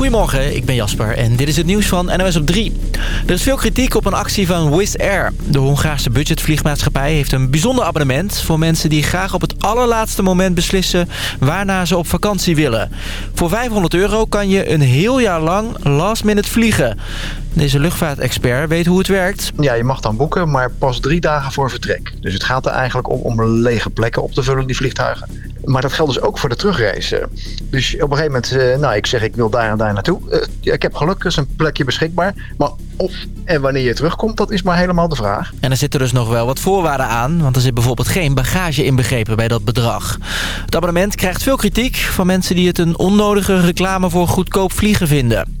Goedemorgen, ik ben Jasper en dit is het nieuws van NOS op 3. Er is veel kritiek op een actie van Wizz Air. De Hongaarse budgetvliegmaatschappij heeft een bijzonder abonnement... voor mensen die graag op het allerlaatste moment beslissen... waarna ze op vakantie willen. Voor 500 euro kan je een heel jaar lang last minute vliegen. Deze luchtvaartexpert weet hoe het werkt. Ja, je mag dan boeken, maar pas drie dagen voor vertrek. Dus het gaat er eigenlijk om om lege plekken op te vullen, die vliegtuigen. Maar dat geldt dus ook voor de terugreis. Dus op een gegeven moment, eh, nou ik zeg ik wil daar en daar naartoe. Eh, ik heb geluk, er is een plekje beschikbaar. Maar of en wanneer je terugkomt, dat is maar helemaal de vraag. En er zitten dus nog wel wat voorwaarden aan. Want er zit bijvoorbeeld geen bagage inbegrepen bij dat bedrag. Het abonnement krijgt veel kritiek van mensen die het een onnodige reclame voor goedkoop vliegen vinden.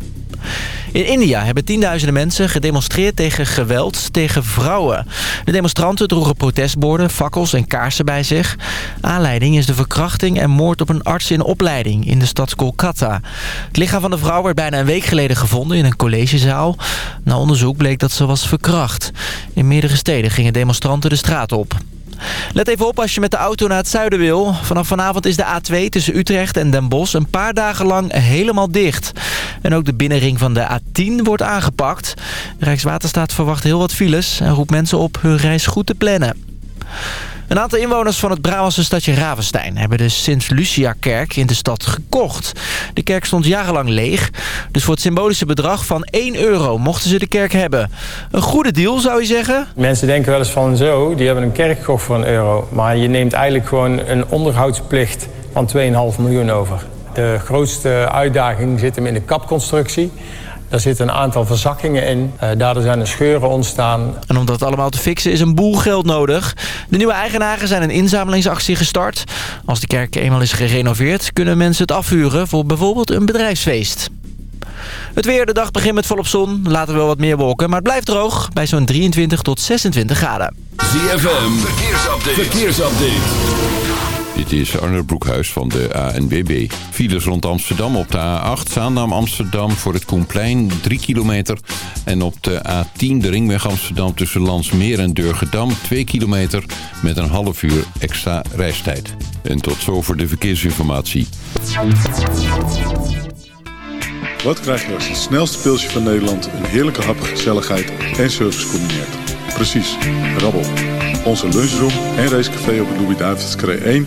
In India hebben tienduizenden mensen gedemonstreerd tegen geweld tegen vrouwen. De demonstranten droegen protestborden, fakkels en kaarsen bij zich. Aanleiding is de verkrachting en moord op een arts in opleiding in de stad Kolkata. Het lichaam van de vrouw werd bijna een week geleden gevonden in een collegezaal. Na onderzoek bleek dat ze was verkracht. In meerdere steden gingen demonstranten de straat op. Let even op als je met de auto naar het zuiden wil. Vanaf vanavond is de A2 tussen Utrecht en Den Bosch een paar dagen lang helemaal dicht. En ook de binnenring van de A10 wordt aangepakt. Rijkswaterstaat verwacht heel wat files en roept mensen op hun reis goed te plannen. Een aantal inwoners van het Brabantse stadje Ravenstein... hebben de Sint-Lucia-kerk in de stad gekocht. De kerk stond jarenlang leeg. Dus voor het symbolische bedrag van 1 euro mochten ze de kerk hebben. Een goede deal, zou je zeggen? Mensen denken wel eens van zo, die hebben een kerk gekocht voor een euro. Maar je neemt eigenlijk gewoon een onderhoudsplicht van 2,5 miljoen over. De grootste uitdaging zit hem in de kapconstructie. Er zitten een aantal verzakkingen in. Uh, daardoor zijn er scheuren ontstaan. En om dat allemaal te fixen is een boel geld nodig. De nieuwe eigenaren zijn een inzamelingsactie gestart. Als de kerk eenmaal is gerenoveerd... kunnen mensen het afhuren voor bijvoorbeeld een bedrijfsfeest. Het weer, de dag begint met volop zon. Later wel wat meer wolken, maar het blijft droog. Bij zo'n 23 tot 26 graden. ZFM, verkeersupdate. verkeersupdate. Dit is Arne Broekhuis van de ANWB. Files rond Amsterdam op de A8, Zaandam Amsterdam voor het Koenplein 3 kilometer. En op de A10 de ringweg Amsterdam tussen Landsmeer en Durgedam 2 kilometer met een half uur extra reistijd. En tot zover de verkeersinformatie. Wat krijg je als het snelste pilsje van Nederland een heerlijke hap, gezelligheid en service combineert? Precies, rabbel. Onze lunchroom en racecafé op het Louis-David's 1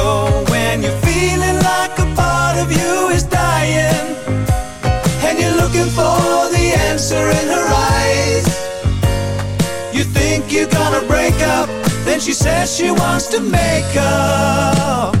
for the answer in her eyes. You think you're gonna break up then she says she wants to make up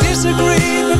Disagree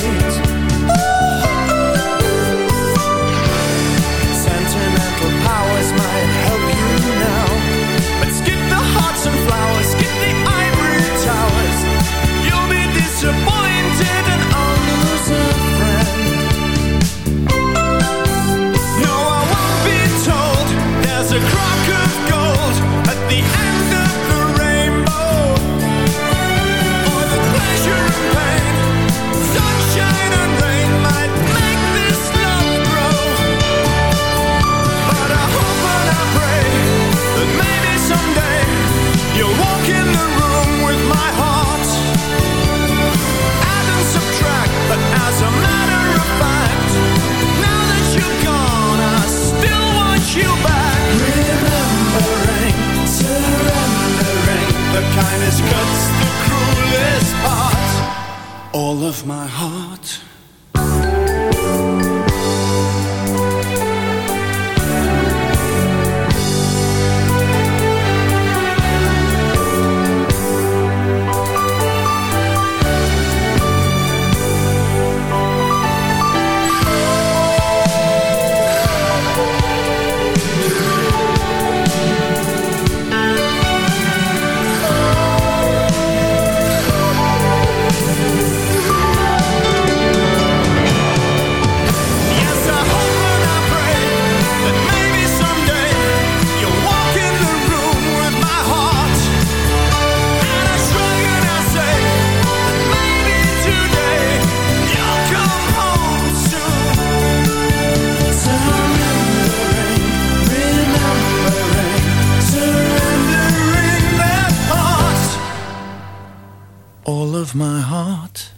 kids of my heart.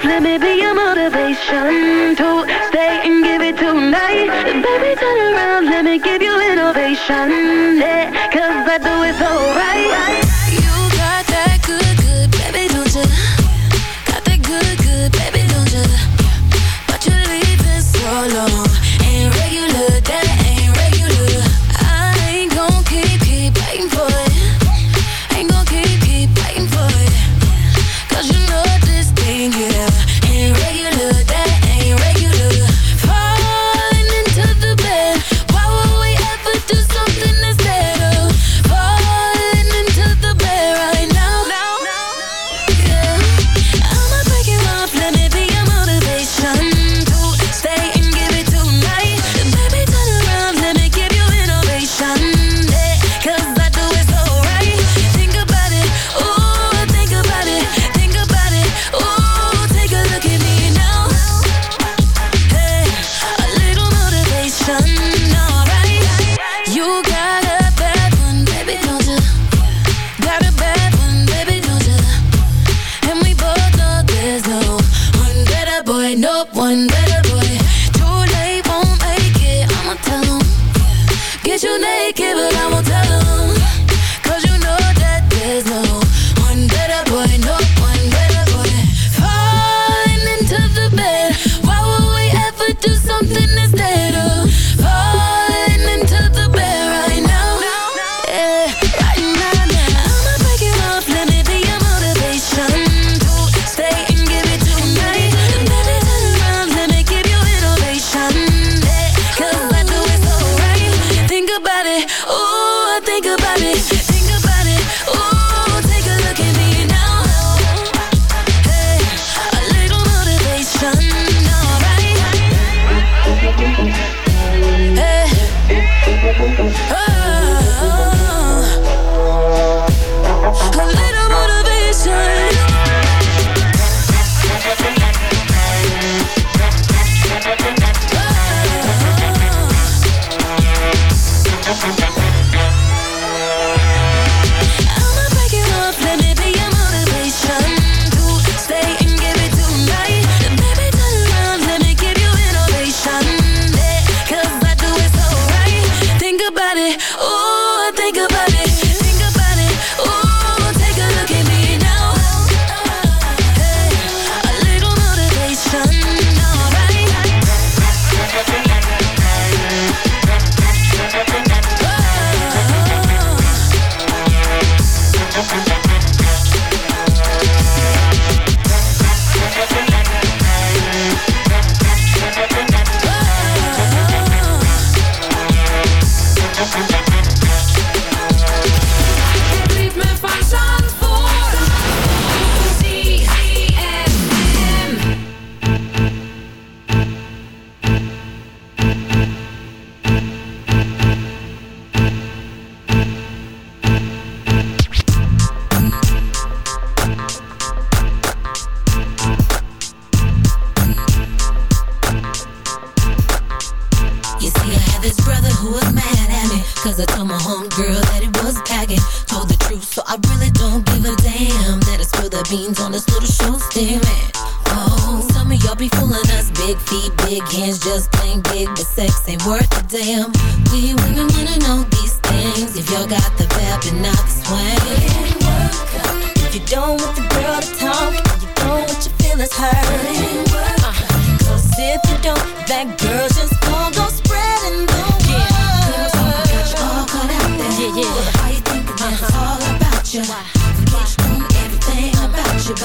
Let me be your motivation to stay and give it tonight. Baby, turn around, let me give you innovation. Yeah, cause I do it so right. Fiends on this little show steering. Oh, some of y'all be fooling us. Big feet, big hands, just plain big, but sex ain't worth a damn. We women wanna know these things. If y'all got the vibe and not the swing. If you don't want the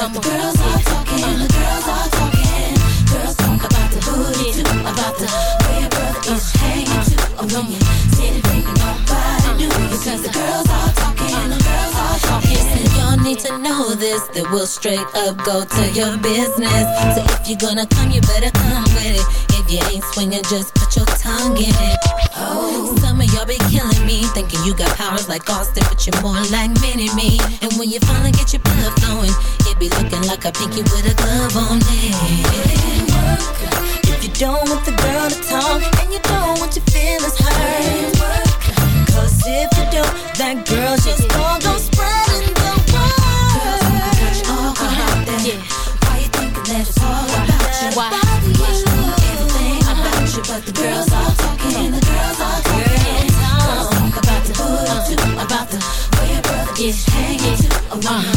The girls are talking, the girls are talking. Girls talk about the booty too, about the way your brother is hanging too. Oh, when you sitting thinking nobody knew. Because the girls are talking, the girls are talking. And y'all need to know this, that we'll straight up go to your business. So if you're gonna come, you better come with it. If you ain't swinging, just put your tongue in it. Oh, some of y'all be killing me, thinking you got powers like Austin, but you're more like Mini Me. And when you finally get your blood flowing, it be looking like a pinky with a glove on it. If you don't want the girl to talk, and you don't want your feelings hurt. Cause if you don't, that girl's just gon' the girls all talking, the girls all talking. Girls talk about the hood about the your brother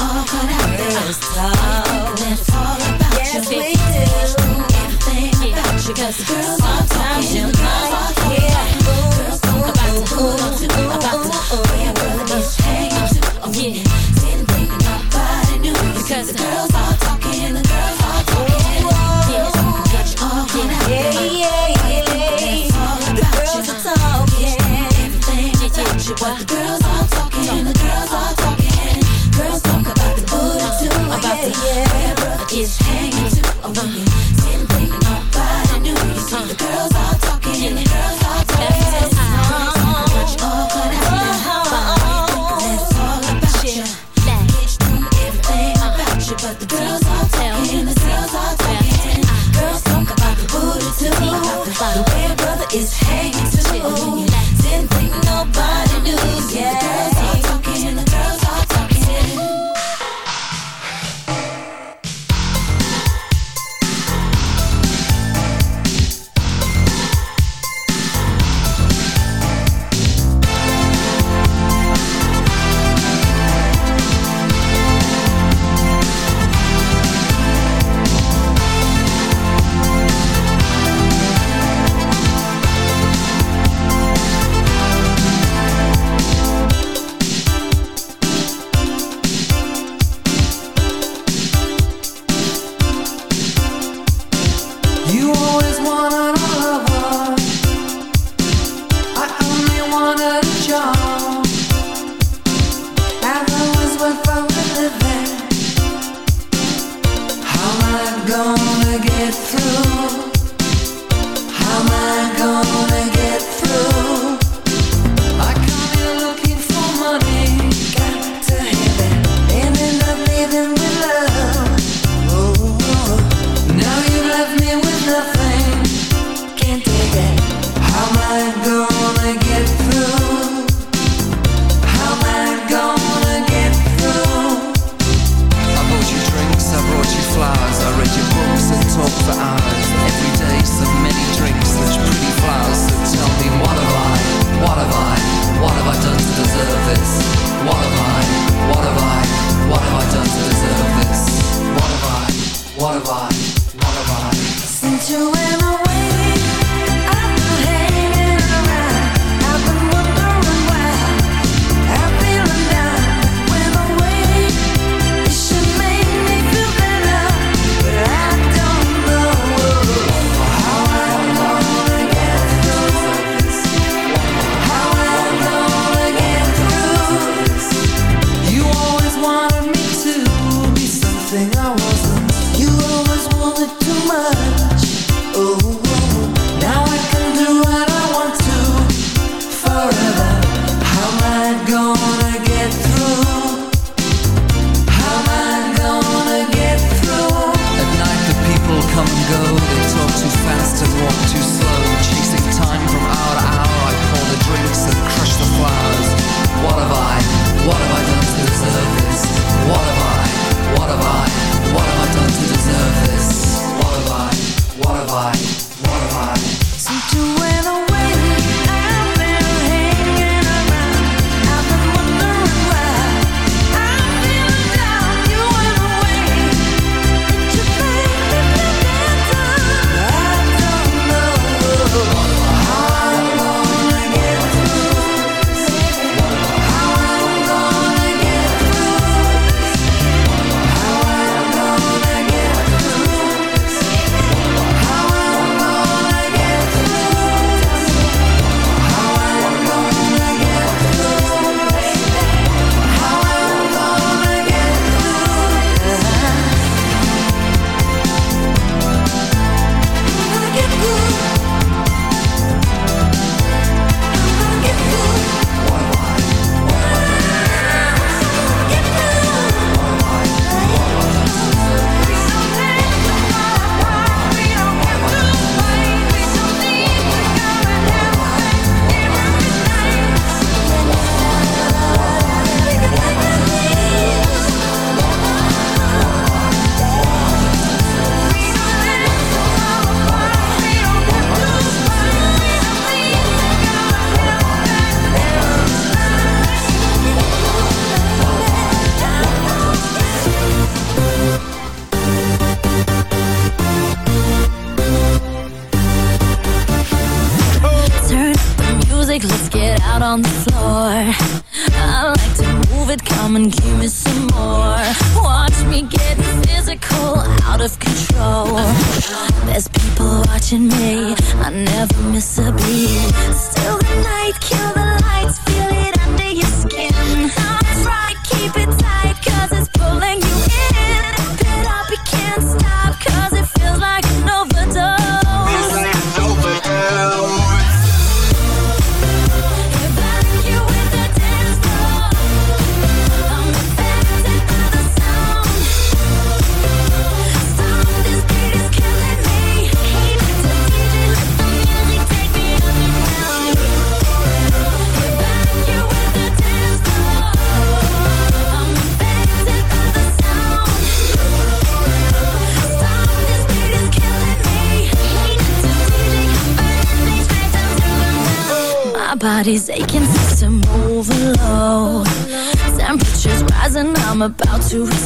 All caught out there. Talk. About Yes, you. we. Cause the girls talking. The girls talking. Girls talk about the. About the. Oh, yeah. Because the girls are talking. The girls talking. Yeah. It's wanted a job. to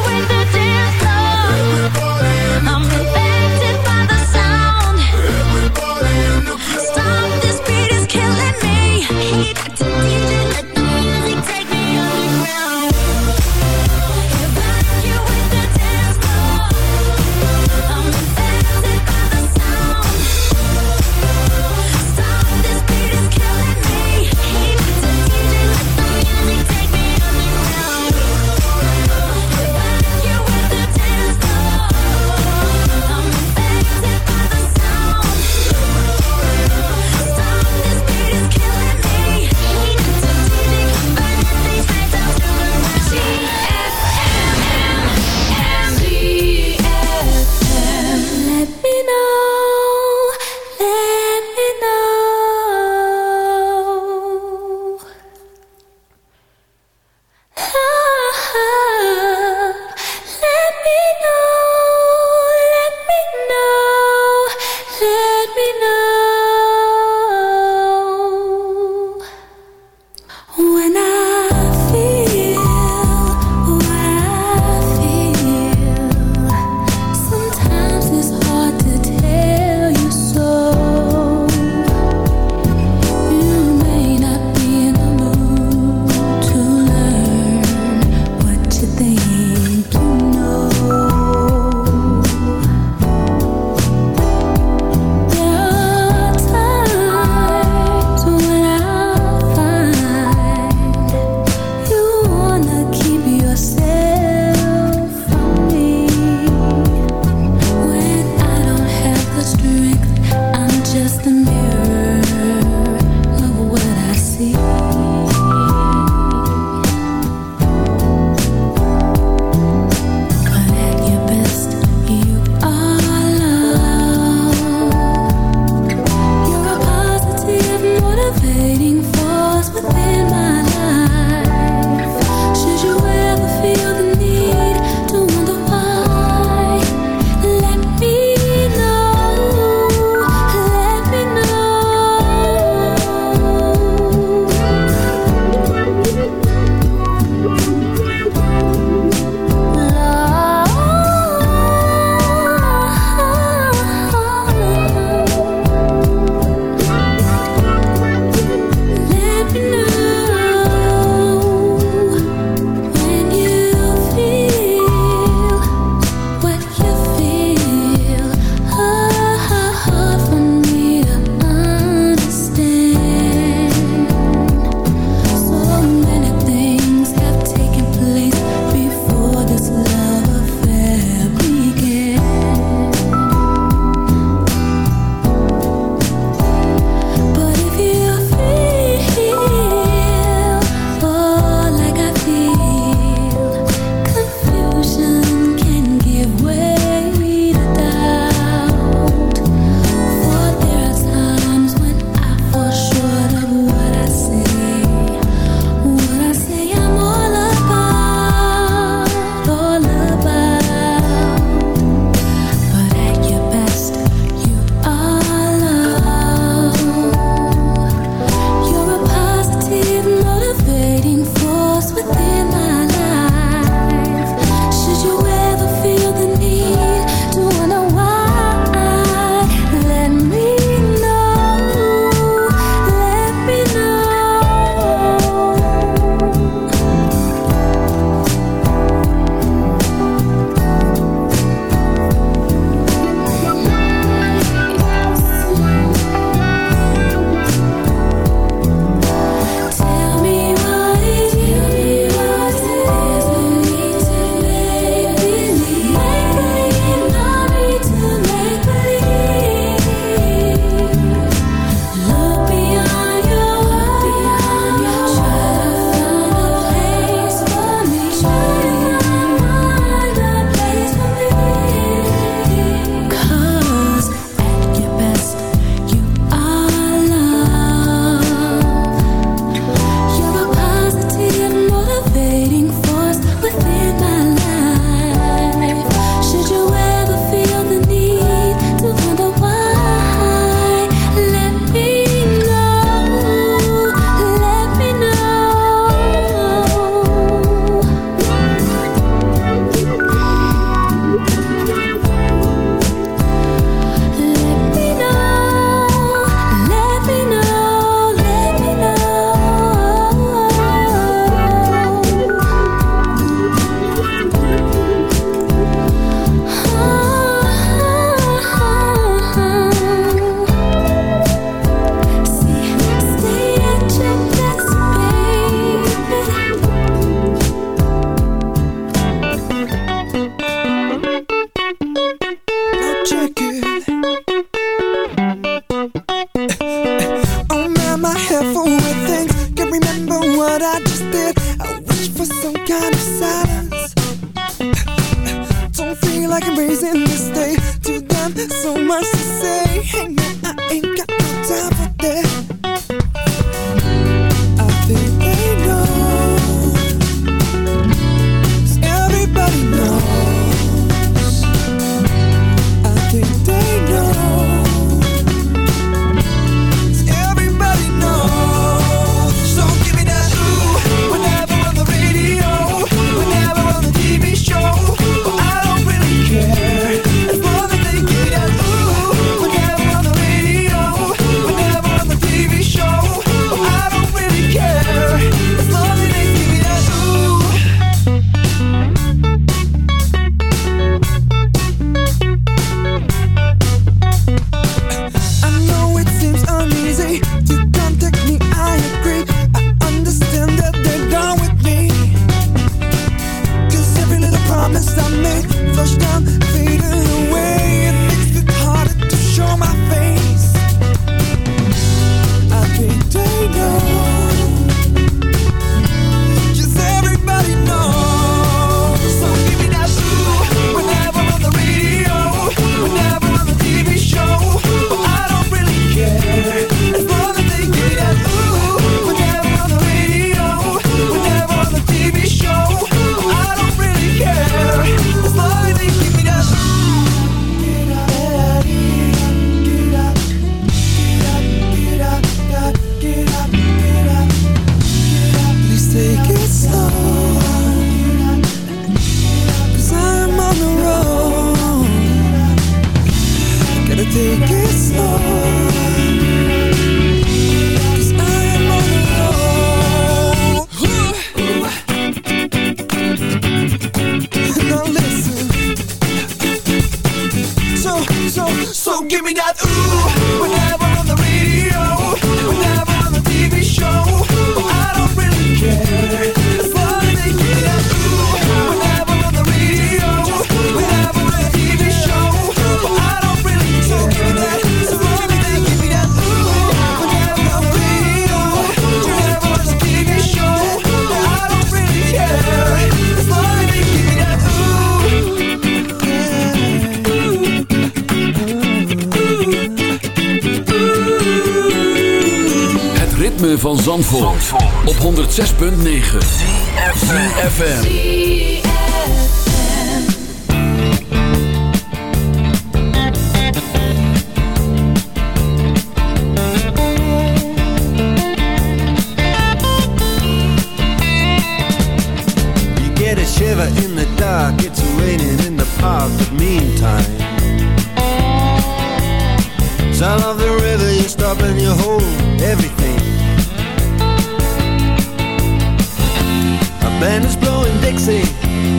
band is blowing Dixie,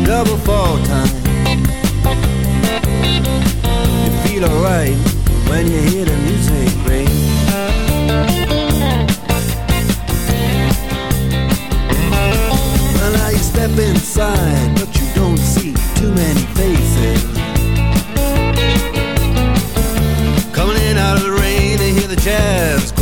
double fall time. You feel alright when you hear the music ring. Well, now you step inside, but you don't see too many faces. Coming in out of the rain, they hear the jazz.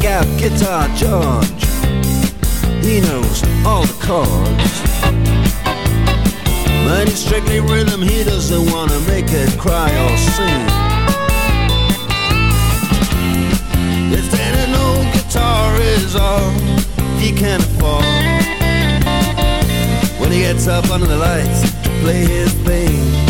check Guitar George. He knows all the chords. But strictly rhythm, he doesn't wanna make it cry or sing. If any old guitar is all he can afford, when he gets up under the lights to play his thing.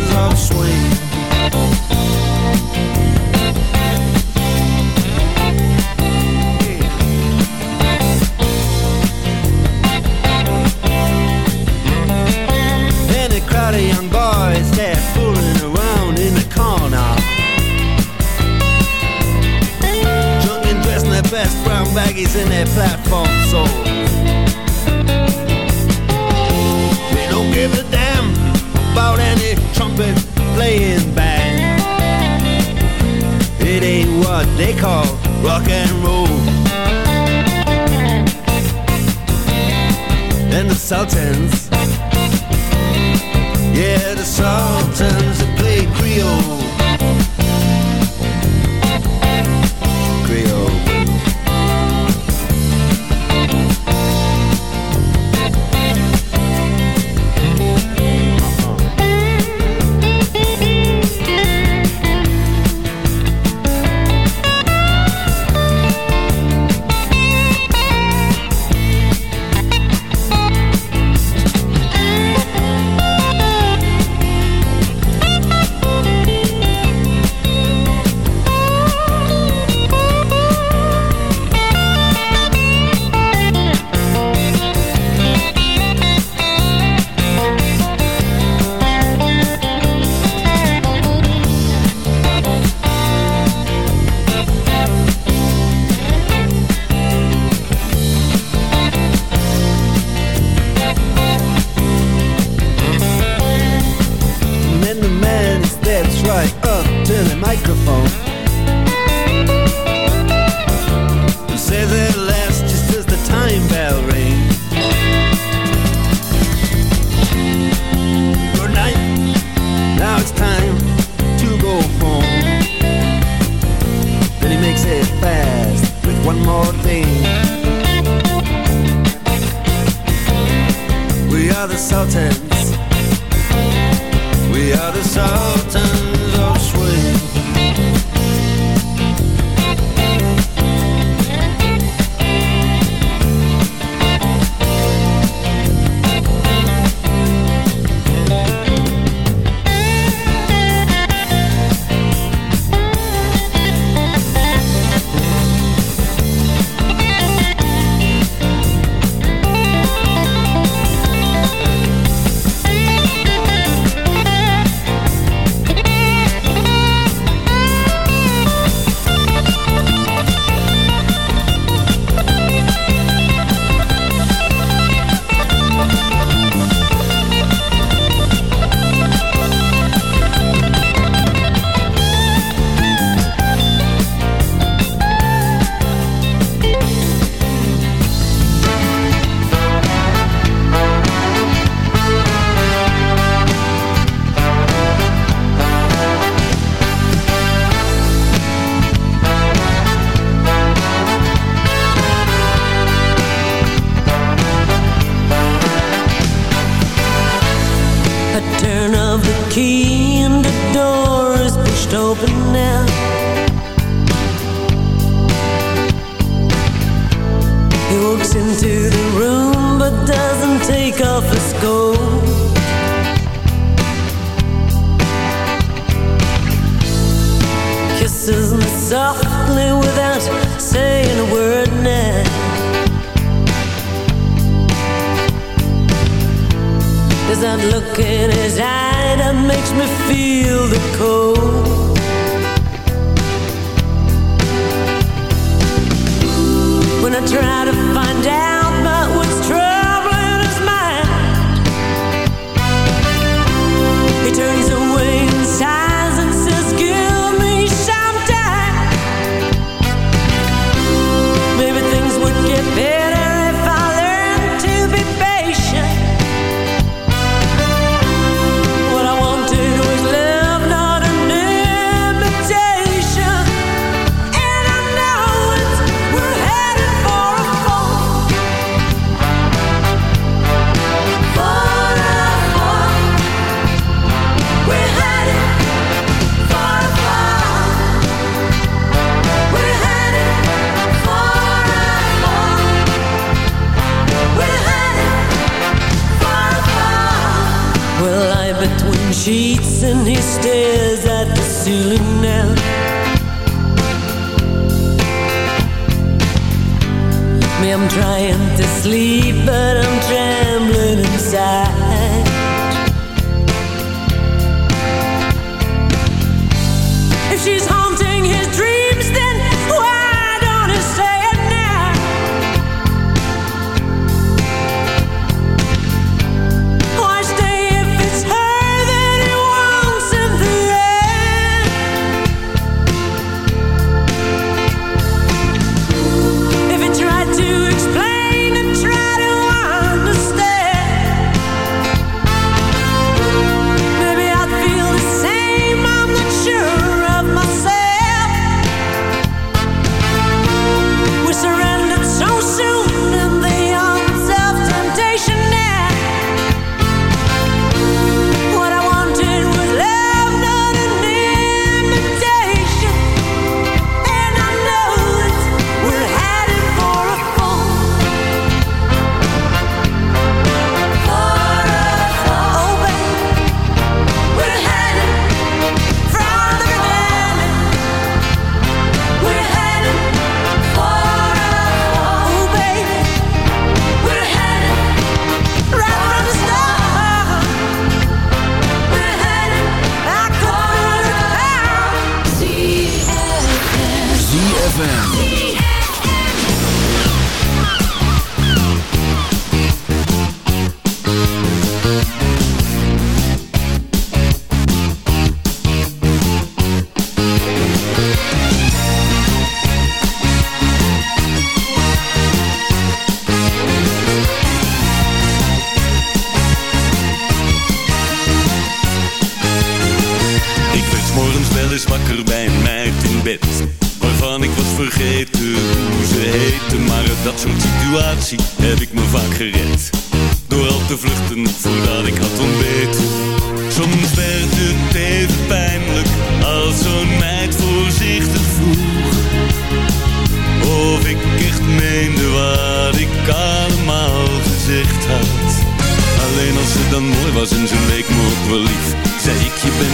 a crowd of young boys fooling around in the corner. Drunk and dressed in their best brown baggies in their platform soles. They don't give a damn about any trumpet playing band. It ain't what they call rock and roll. And the Sultans, yeah, the Sultans that play Creole. Creole. Right up to the microphone. He says at last, just as the time bell rings. Good night. Now it's time to go home. Then he makes it fast with one more thing. We are the Sultans. We are the Sultans Walks into the room but doesn't take off his coat. Kisses me softly without saying a word now. There's that look in his eye that makes me feel the cold. When I try to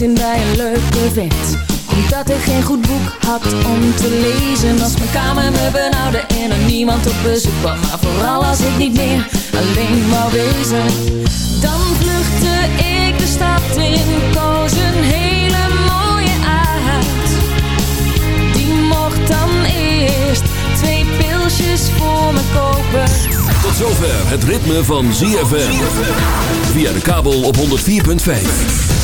in bij een leuke vent. Omdat ik geen goed boek had om te lezen. Als mijn kamer me benauwde en er niemand op bezoek kwam. Maar vooral als ik niet meer alleen wou wezen. Dan vluchtte ik de stad in, koos een hele mooie uit Die mocht dan eerst twee pilsjes voor me kopen. Tot zover het ritme van ZFM. Via de kabel op 104.5.